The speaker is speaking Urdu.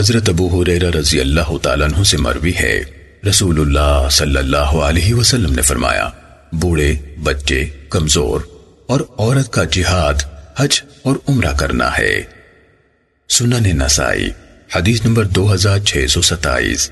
حضرت ابو حریرہ رضی اللہ تعالیٰ عنہ سے مروی ہے۔ رسول اللہ صلی اللہ علیہ وسلم نے فرمایا، بوڑھے، بچے، کمزور اور عورت کا جہاد، حج اور عمرہ کرنا ہے۔ سنن نسائی، حدیث نمبر دو ہزار چھ سو ستائیس۔